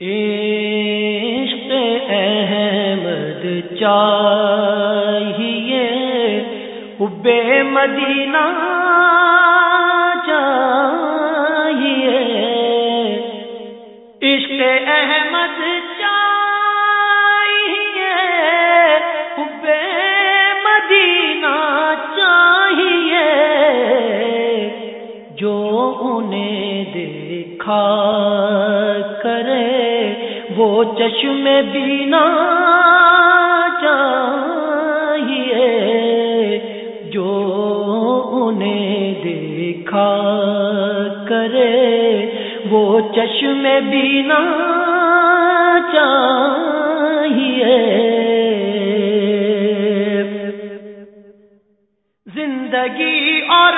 عشق احمد چاہیے حب مدینہ چاہیے انہیں دیکھا کرے، وہ چشم بینا چاہیے۔ جو انہیں دیکھا کرے، وہ چشم بینا چاہیے۔ زندگی اور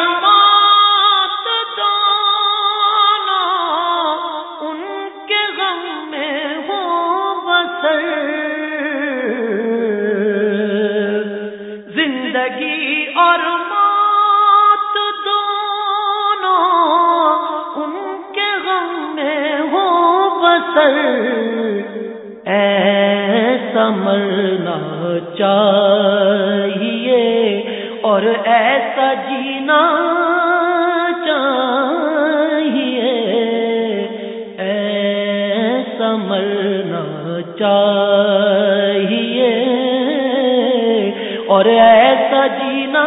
بسر ایسا مرنا چاہیے اور ایسا جینا چاہیے۔ ایسا مرنا چاہیے اور ایسا جینا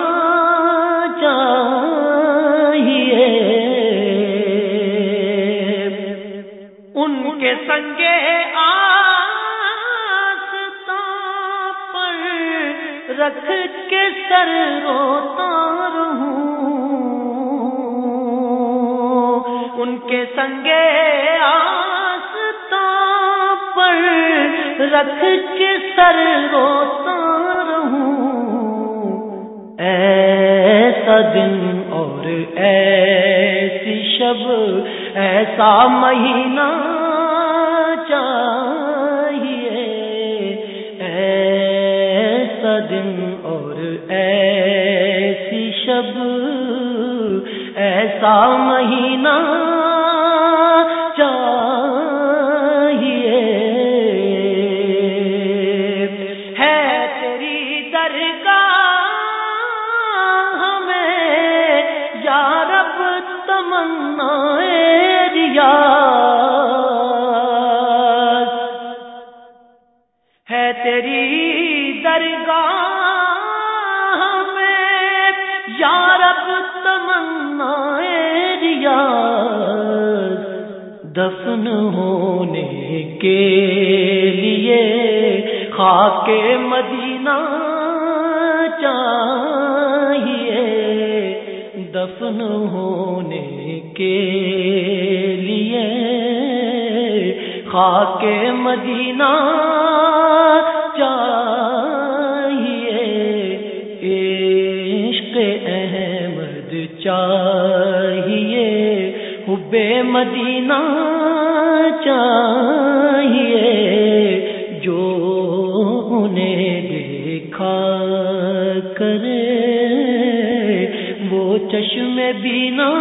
رکھ کے سر روتا رہوں۔ ان کے سنگے آستا پر رکھ کے سر روتا رہوں۔ ایسا دن اور ایسی شب، ایسا مہینہ دن شب، ایسا مہینہ چاہیے۔ ہے تیری درگاہ ہمیں یا رب تمنا دیا۔ ہے تیری درگاہ میں یارب تمنا ریا دفن ہونے کے لیے خاک مدینہ چاہیے۔ دفن ہونے کے لیے خاک مدینہ چاہیے۔ چاہیے حب مدینہ چاہیے جو انہیں دیکھا کرے وہ چشم بینا